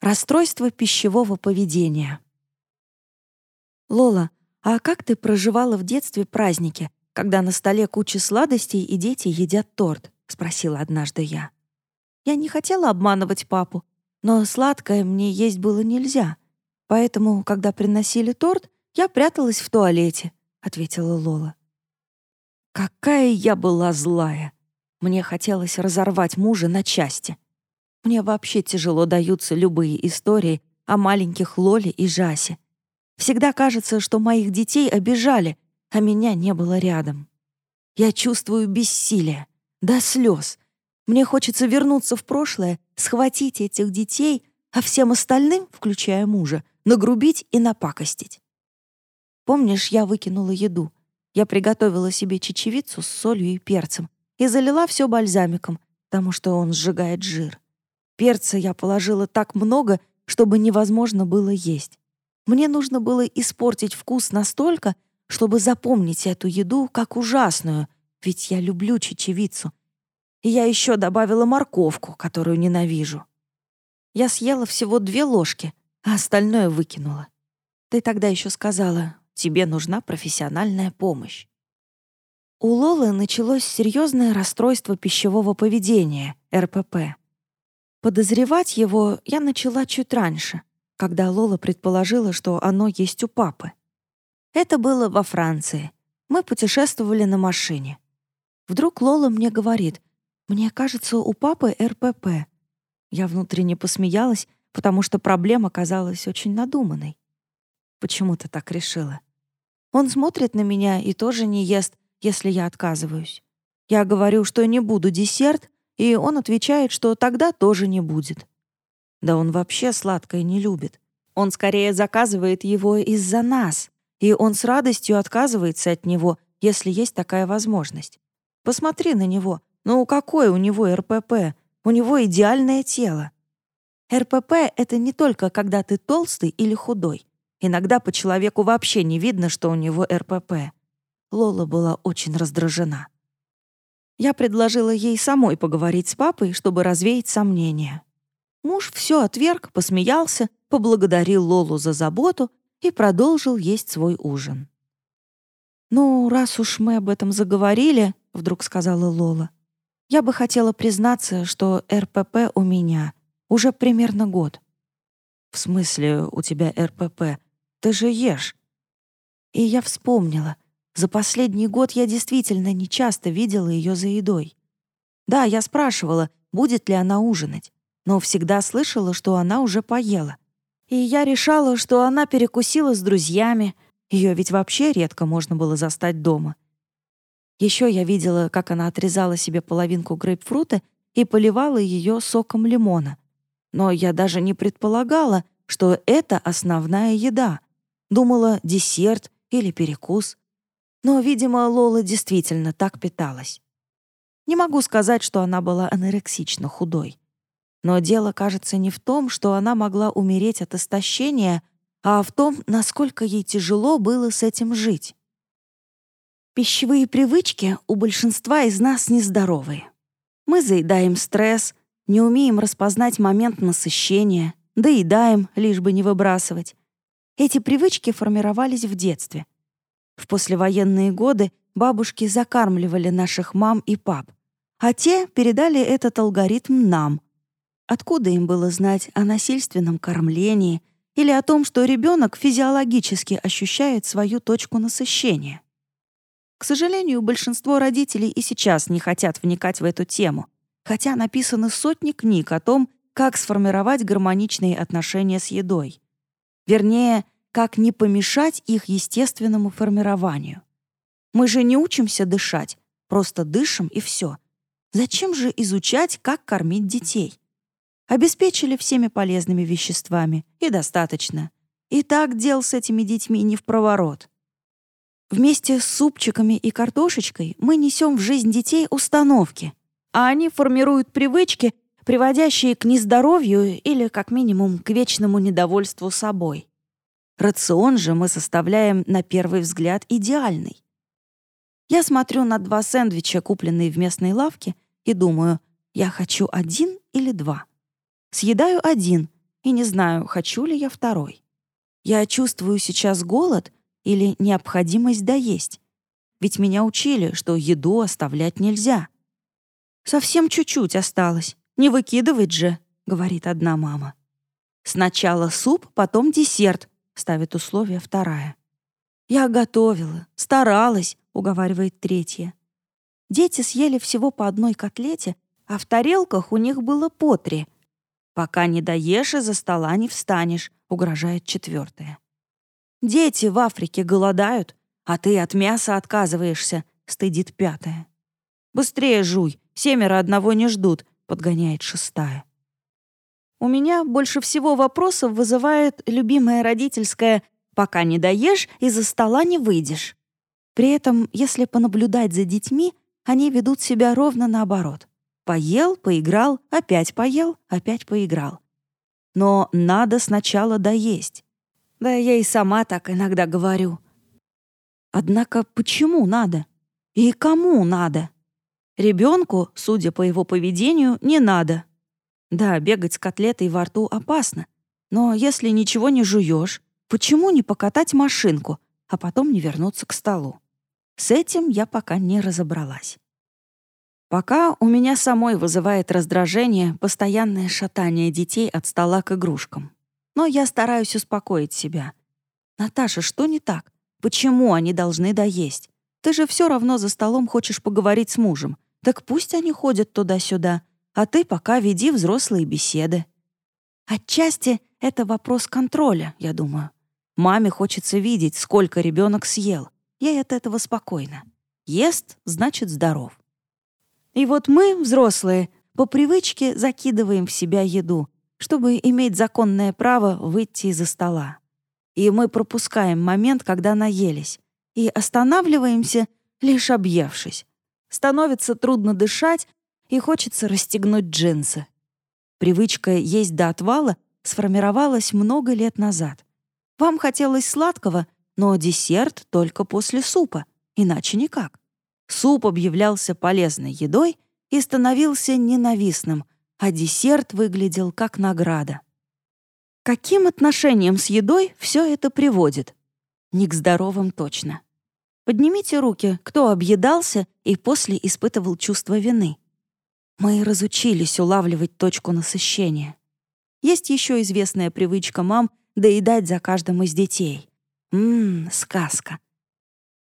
Расстройство пищевого поведения. Лола, а как ты проживала в детстве праздники, когда на столе куча сладостей и дети едят торт? спросила однажды я. Я не хотела обманывать папу, но сладкое мне есть было нельзя. Поэтому, когда приносили торт, я пряталась в туалете, ответила Лола. Какая я была злая. Мне хотелось разорвать мужа на части. Мне вообще тяжело даются любые истории о маленьких Лоле и Жасе. Всегда кажется, что моих детей обижали, а меня не было рядом. Я чувствую бессилие, до слез. Мне хочется вернуться в прошлое, схватить этих детей, а всем остальным, включая мужа, нагрубить и напакостить. Помнишь, я выкинула еду? Я приготовила себе чечевицу с солью и перцем и залила все бальзамиком, потому что он сжигает жир. Перца я положила так много, чтобы невозможно было есть. Мне нужно было испортить вкус настолько, чтобы запомнить эту еду как ужасную, ведь я люблю чечевицу. И я еще добавила морковку, которую ненавижу. Я съела всего две ложки, а остальное выкинула. Ты тогда еще сказала, тебе нужна профессиональная помощь. У Лолы началось серьезное расстройство пищевого поведения, РПП. Подозревать его я начала чуть раньше, когда Лола предположила, что оно есть у папы. Это было во Франции. Мы путешествовали на машине. Вдруг Лола мне говорит, «Мне кажется, у папы РПП». Я внутренне посмеялась, потому что проблема казалась очень надуманной. Почему ты так решила? Он смотрит на меня и тоже не ест, если я отказываюсь. Я говорю, что не буду десерт, и он отвечает, что тогда тоже не будет. Да он вообще сладкое не любит. Он скорее заказывает его из-за нас, и он с радостью отказывается от него, если есть такая возможность. Посмотри на него. Ну, какое у него РПП? У него идеальное тело. РПП — это не только когда ты толстый или худой. Иногда по человеку вообще не видно, что у него РПП. Лола была очень раздражена. Я предложила ей самой поговорить с папой, чтобы развеять сомнения. Муж все отверг, посмеялся, поблагодарил Лолу за заботу и продолжил есть свой ужин. «Ну, раз уж мы об этом заговорили», — вдруг сказала Лола, «я бы хотела признаться, что РПП у меня уже примерно год». «В смысле у тебя РПП? Ты же ешь». И я вспомнила, за последний год я действительно нечасто видела ее за едой. Да, я спрашивала, будет ли она ужинать, но всегда слышала, что она уже поела. И я решала, что она перекусила с друзьями, ее ведь вообще редко можно было застать дома. Еще я видела, как она отрезала себе половинку грейпфрута и поливала ее соком лимона. Но я даже не предполагала, что это основная еда. Думала, десерт или перекус. Но, видимо, Лола действительно так питалась. Не могу сказать, что она была анорексично худой. Но дело, кажется, не в том, что она могла умереть от истощения, а в том, насколько ей тяжело было с этим жить. Пищевые привычки у большинства из нас нездоровые. Мы заедаем стресс, не умеем распознать момент насыщения, доедаем, лишь бы не выбрасывать. Эти привычки формировались в детстве. В послевоенные годы бабушки закармливали наших мам и пап, а те передали этот алгоритм нам. Откуда им было знать о насильственном кормлении или о том, что ребенок физиологически ощущает свою точку насыщения? К сожалению, большинство родителей и сейчас не хотят вникать в эту тему, хотя написаны сотни книг о том, как сформировать гармоничные отношения с едой. Вернее, как не помешать их естественному формированию. Мы же не учимся дышать, просто дышим и все. Зачем же изучать, как кормить детей? Обеспечили всеми полезными веществами, и достаточно. И так дел с этими детьми не в проворот. Вместе с супчиками и картошечкой мы несем в жизнь детей установки, а они формируют привычки, приводящие к нездоровью или, как минимум, к вечному недовольству собой. Рацион же мы составляем на первый взгляд идеальный. Я смотрю на два сэндвича, купленные в местной лавке, и думаю, я хочу один или два. Съедаю один, и не знаю, хочу ли я второй. Я чувствую сейчас голод или необходимость доесть. Ведь меня учили, что еду оставлять нельзя. «Совсем чуть-чуть осталось. Не выкидывать же», — говорит одна мама. «Сначала суп, потом десерт», — ставит условие вторая. «Я готовила, старалась», — уговаривает третья. Дети съели всего по одной котлете, а в тарелках у них было по три. «Пока не доешь, из-за стола не встанешь», — угрожает четвертая. «Дети в Африке голодают, а ты от мяса отказываешься», — стыдит пятая. «Быстрее жуй, семеро одного не ждут», — подгоняет шестая. У меня больше всего вопросов вызывает любимая родительская «пока не доешь, из-за стола не выйдешь». При этом, если понаблюдать за детьми, они ведут себя ровно наоборот. Поел, поиграл, опять поел, опять поиграл. Но надо сначала доесть. Да я и сама так иногда говорю. Однако почему надо? И кому надо? Ребенку, судя по его поведению, не надо. Да, бегать с котлетой во рту опасно. Но если ничего не жуешь, почему не покатать машинку, а потом не вернуться к столу? С этим я пока не разобралась. Пока у меня самой вызывает раздражение постоянное шатание детей от стола к игрушкам. Но я стараюсь успокоить себя. «Наташа, что не так? Почему они должны доесть? Ты же все равно за столом хочешь поговорить с мужем. Так пусть они ходят туда-сюда, а ты пока веди взрослые беседы». Отчасти это вопрос контроля, я думаю. Маме хочется видеть, сколько ребенок съел. Ей от этого спокойно. Ест, значит, здоров. И вот мы, взрослые, по привычке закидываем в себя еду, чтобы иметь законное право выйти из-за стола. И мы пропускаем момент, когда наелись, и останавливаемся, лишь объевшись. Становится трудно дышать, и хочется расстегнуть джинсы. Привычка есть до отвала сформировалась много лет назад. Вам хотелось сладкого, но десерт только после супа, иначе никак. Суп объявлялся полезной едой и становился ненавистным, а десерт выглядел как награда. Каким отношением с едой все это приводит? Не к здоровым точно. Поднимите руки, кто объедался и после испытывал чувство вины. Мы разучились улавливать точку насыщения. Есть еще известная привычка мам доедать за каждым из детей. Ммм, сказка.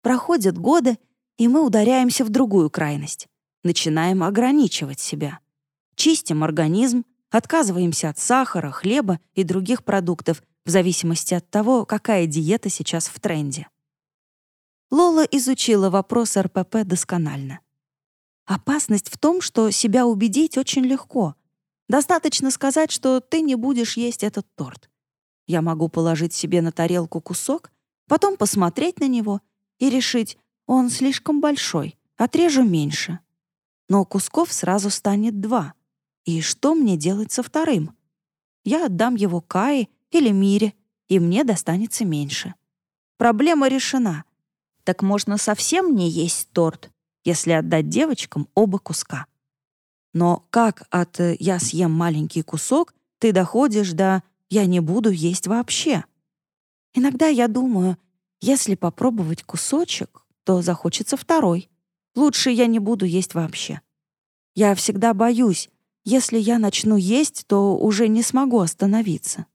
Проходят годы, и мы ударяемся в другую крайность. Начинаем ограничивать себя. Чистим организм, отказываемся от сахара, хлеба и других продуктов в зависимости от того, какая диета сейчас в тренде. Лола изучила вопрос РПП досконально. Опасность в том, что себя убедить очень легко. Достаточно сказать, что ты не будешь есть этот торт. Я могу положить себе на тарелку кусок, потом посмотреть на него и решить, он слишком большой, отрежу меньше. Но кусков сразу станет два. И что мне делать со вторым? Я отдам его Кае или Мире, и мне достанется меньше. Проблема решена. Так можно совсем не есть торт, если отдать девочкам оба куска. Но как от э, «я съем маленький кусок» ты доходишь до «я не буду есть вообще»? Иногда я думаю, если попробовать кусочек, то захочется второй. Лучше я не буду есть вообще. Я всегда боюсь, если я начну есть, то уже не смогу остановиться.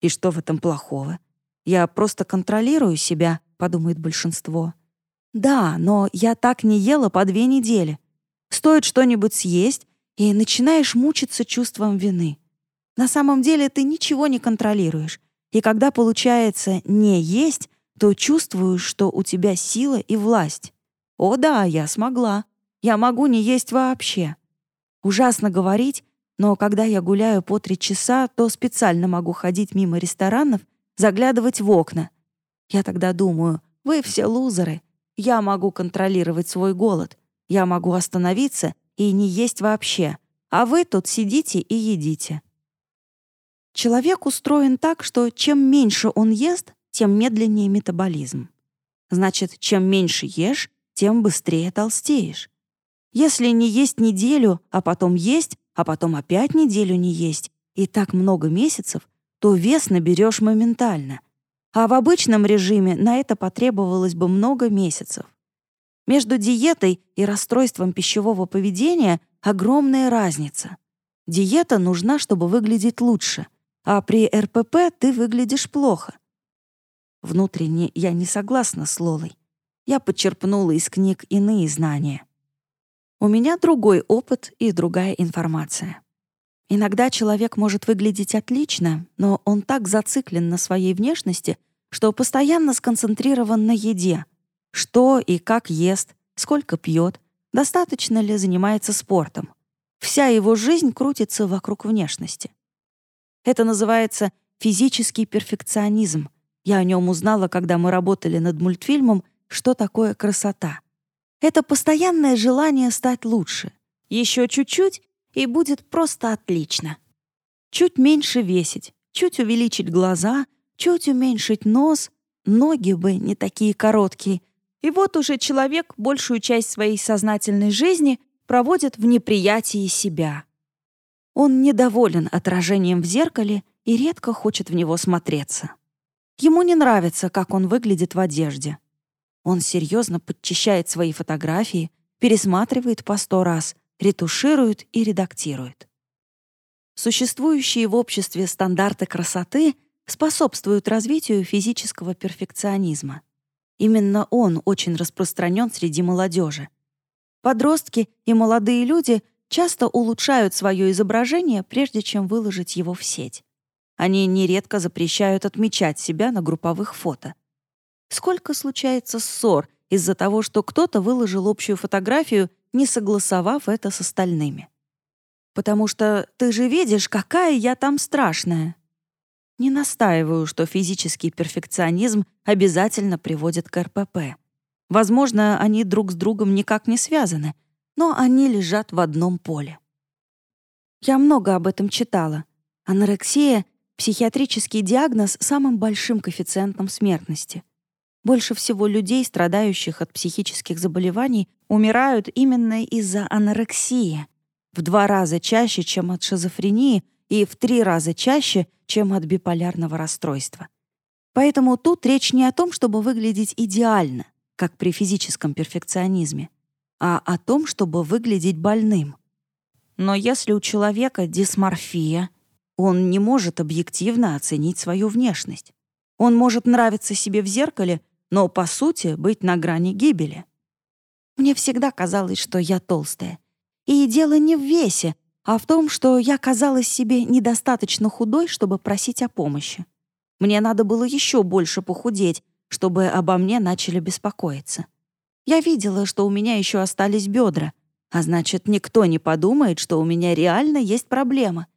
И что в этом плохого? Я просто контролирую себя, подумает большинство. Да, но я так не ела по две недели. Стоит что-нибудь съесть, и начинаешь мучиться чувством вины. На самом деле ты ничего не контролируешь. И когда получается не есть, то чувствуешь, что у тебя сила и власть. О да, я смогла. Я могу не есть вообще. Ужасно говорить, но когда я гуляю по три часа, то специально могу ходить мимо ресторанов, заглядывать в окна. Я тогда думаю, вы все лузеры. Я могу контролировать свой голод. Я могу остановиться и не есть вообще. А вы тут сидите и едите. Человек устроен так, что чем меньше он ест, тем медленнее метаболизм. Значит, чем меньше ешь, тем быстрее толстеешь. Если не есть неделю, а потом есть, а потом опять неделю не есть, и так много месяцев, то вес наберешь моментально. А в обычном режиме на это потребовалось бы много месяцев. Между диетой и расстройством пищевого поведения огромная разница. Диета нужна, чтобы выглядеть лучше, а при РПП ты выглядишь плохо. Внутренне я не согласна с Лолой. Я подчерпнула из книг иные знания. У меня другой опыт и другая информация. Иногда человек может выглядеть отлично, но он так зациклен на своей внешности, что постоянно сконцентрирован на еде. Что и как ест, сколько пьет, достаточно ли занимается спортом. Вся его жизнь крутится вокруг внешности. Это называется физический перфекционизм. Я о нем узнала, когда мы работали над мультфильмом «Что такое красота?». Это постоянное желание стать лучше. Еще чуть-чуть, и будет просто отлично. Чуть меньше весить, чуть увеличить глаза, чуть уменьшить нос, ноги бы не такие короткие. И вот уже человек большую часть своей сознательной жизни проводит в неприятии себя. Он недоволен отражением в зеркале и редко хочет в него смотреться. Ему не нравится, как он выглядит в одежде. Он серьезно подчищает свои фотографии, пересматривает по сто раз, ретуширует и редактирует. Существующие в обществе стандарты красоты способствуют развитию физического перфекционизма. Именно он очень распространен среди молодежи. Подростки и молодые люди часто улучшают свое изображение, прежде чем выложить его в сеть. Они нередко запрещают отмечать себя на групповых фото. Сколько случается ссор из-за того, что кто-то выложил общую фотографию не согласовав это с остальными. «Потому что ты же видишь, какая я там страшная». Не настаиваю, что физический перфекционизм обязательно приводит к РПП. Возможно, они друг с другом никак не связаны, но они лежат в одном поле. Я много об этом читала. Анорексия — психиатрический диагноз с самым большим коэффициентом смертности — больше всего людей, страдающих от психических заболеваний, умирают именно из-за анорексии. В два раза чаще, чем от шизофрении, и в три раза чаще, чем от биполярного расстройства. Поэтому тут речь не о том, чтобы выглядеть идеально, как при физическом перфекционизме, а о том, чтобы выглядеть больным. Но если у человека дисморфия, он не может объективно оценить свою внешность. Он может нравиться себе в зеркале, но, по сути, быть на грани гибели. Мне всегда казалось, что я толстая. И дело не в весе, а в том, что я казалась себе недостаточно худой, чтобы просить о помощи. Мне надо было еще больше похудеть, чтобы обо мне начали беспокоиться. Я видела, что у меня еще остались бедра, а значит, никто не подумает, что у меня реально есть проблема.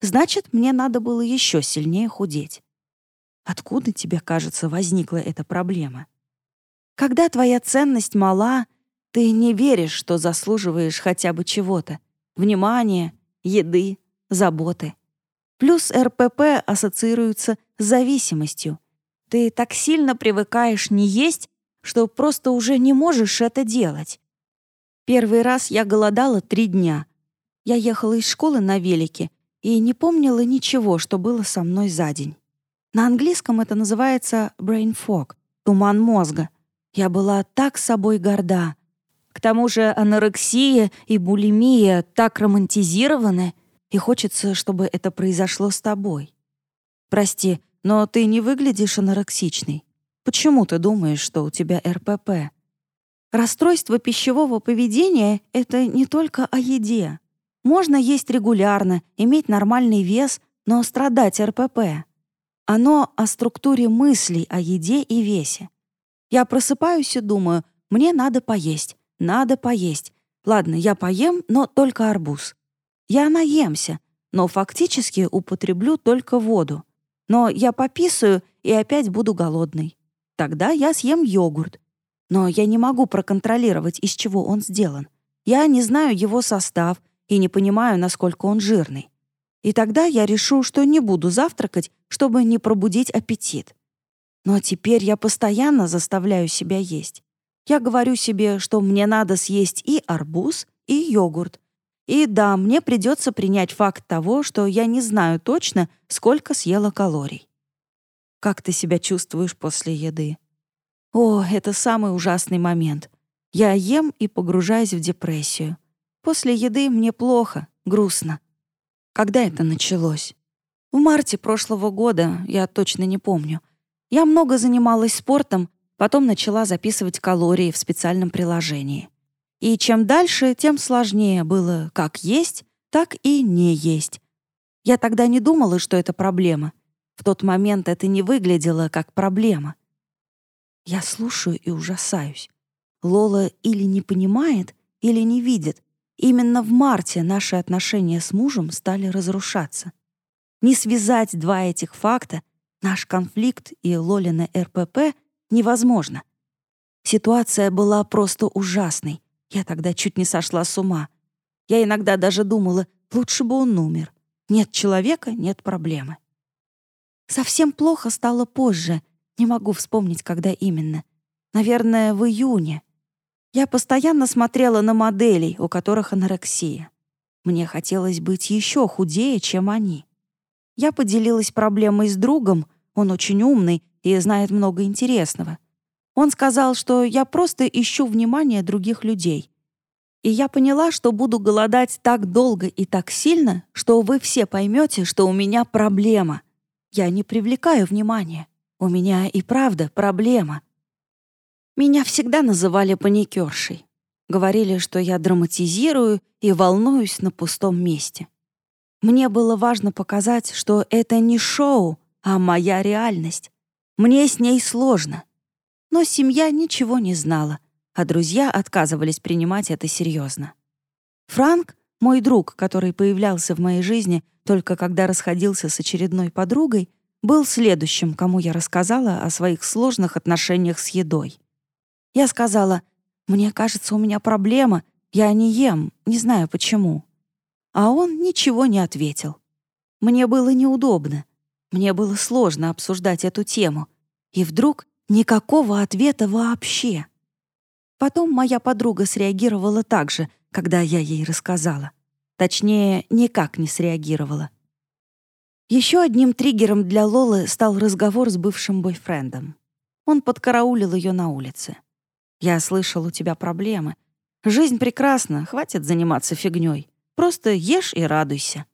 Значит, мне надо было еще сильнее худеть. Откуда тебе, кажется, возникла эта проблема? Когда твоя ценность мала, ты не веришь, что заслуживаешь хотя бы чего-то. Внимания, еды, заботы. Плюс РПП ассоциируется с зависимостью. Ты так сильно привыкаешь не есть, что просто уже не можешь это делать. Первый раз я голодала три дня. Я ехала из школы на велике и не помнила ничего, что было со мной за день. На английском это называется brain fog — туман мозга. Я была так собой горда. К тому же анорексия и булимия так романтизированы, и хочется, чтобы это произошло с тобой. Прости, но ты не выглядишь анорексичной. Почему ты думаешь, что у тебя РПП? Расстройство пищевого поведения — это не только о еде. Можно есть регулярно, иметь нормальный вес, но страдать РПП. Оно о структуре мыслей о еде и весе. Я просыпаюсь и думаю, мне надо поесть, надо поесть. Ладно, я поем, но только арбуз. Я наемся, но фактически употреблю только воду. Но я пописаю и опять буду голодный. Тогда я съем йогурт. Но я не могу проконтролировать, из чего он сделан. Я не знаю его состав и не понимаю, насколько он жирный. И тогда я решу, что не буду завтракать, чтобы не пробудить аппетит. Но теперь я постоянно заставляю себя есть. Я говорю себе, что мне надо съесть и арбуз, и йогурт. И да, мне придется принять факт того, что я не знаю точно, сколько съела калорий. Как ты себя чувствуешь после еды? О, это самый ужасный момент. Я ем и погружаюсь в депрессию. После еды мне плохо, грустно. Когда это началось? В марте прошлого года, я точно не помню. Я много занималась спортом, потом начала записывать калории в специальном приложении. И чем дальше, тем сложнее было как есть, так и не есть. Я тогда не думала, что это проблема. В тот момент это не выглядело как проблема. Я слушаю и ужасаюсь. Лола или не понимает, или не видит. Именно в марте наши отношения с мужем стали разрушаться. Не связать два этих факта, наш конфликт и Лолина РПП, невозможно. Ситуация была просто ужасной. Я тогда чуть не сошла с ума. Я иногда даже думала, лучше бы он умер. Нет человека — нет проблемы. Совсем плохо стало позже. Не могу вспомнить, когда именно. Наверное, в июне. Я постоянно смотрела на моделей, у которых анорексия. Мне хотелось быть еще худее, чем они. Я поделилась проблемой с другом, он очень умный и знает много интересного. Он сказал, что я просто ищу внимание других людей. И я поняла, что буду голодать так долго и так сильно, что вы все поймете, что у меня проблема. Я не привлекаю внимания. У меня и правда проблема. Меня всегда называли паникершей. Говорили, что я драматизирую и волнуюсь на пустом месте. Мне было важно показать, что это не шоу, а моя реальность. Мне с ней сложно. Но семья ничего не знала, а друзья отказывались принимать это серьезно. Франк, мой друг, который появлялся в моей жизни только когда расходился с очередной подругой, был следующим, кому я рассказала о своих сложных отношениях с едой. Я сказала, «Мне кажется, у меня проблема, я не ем, не знаю почему». А он ничего не ответил. Мне было неудобно. Мне было сложно обсуждать эту тему. И вдруг никакого ответа вообще. Потом моя подруга среагировала так же, когда я ей рассказала. Точнее, никак не среагировала. Еще одним триггером для Лолы стал разговор с бывшим бойфрендом. Он подкараулил ее на улице. «Я слышал, у тебя проблемы. Жизнь прекрасна, хватит заниматься фигней. Просто ешь и радуйся.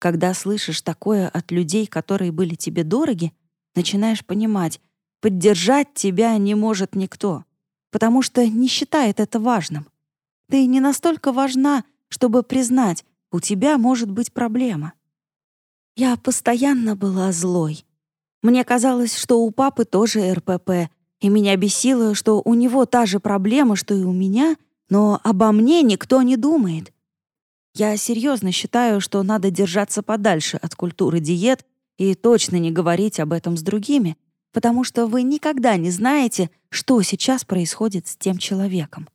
Когда слышишь такое от людей, которые были тебе дороги, начинаешь понимать, поддержать тебя не может никто, потому что не считает это важным. Ты не настолько важна, чтобы признать, у тебя может быть проблема. Я постоянно была злой. Мне казалось, что у папы тоже РПП, и меня бесило, что у него та же проблема, что и у меня, но обо мне никто не думает. Я серьезно считаю, что надо держаться подальше от культуры диет и точно не говорить об этом с другими, потому что вы никогда не знаете, что сейчас происходит с тем человеком.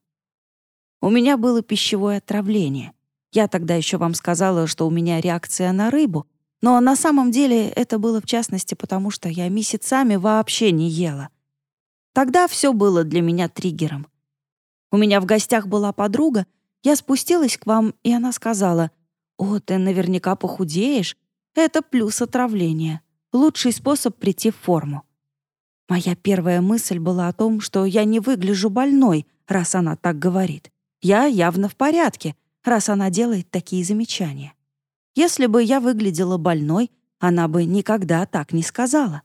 У меня было пищевое отравление. Я тогда еще вам сказала, что у меня реакция на рыбу, но на самом деле это было в частности потому, что я месяцами вообще не ела. Тогда все было для меня триггером. У меня в гостях была подруга, я спустилась к вам, и она сказала, «О, ты наверняка похудеешь. Это плюс отравления. Лучший способ прийти в форму». Моя первая мысль была о том, что я не выгляжу больной, раз она так говорит. Я явно в порядке, раз она делает такие замечания. Если бы я выглядела больной, она бы никогда так не сказала.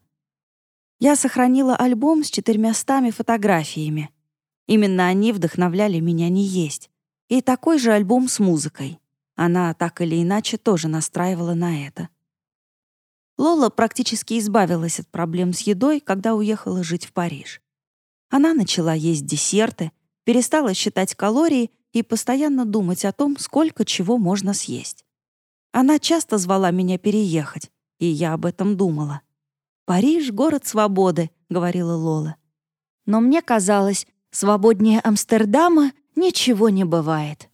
Я сохранила альбом с четырьмястами фотографиями. Именно они вдохновляли меня не есть. И такой же альбом с музыкой. Она так или иначе тоже настраивала на это. Лола практически избавилась от проблем с едой, когда уехала жить в Париж. Она начала есть десерты, перестала считать калории и постоянно думать о том, сколько чего можно съесть. Она часто звала меня переехать, и я об этом думала. «Париж — город свободы», — говорила Лола. Но мне казалось, свободнее Амстердама Ничего не бывает.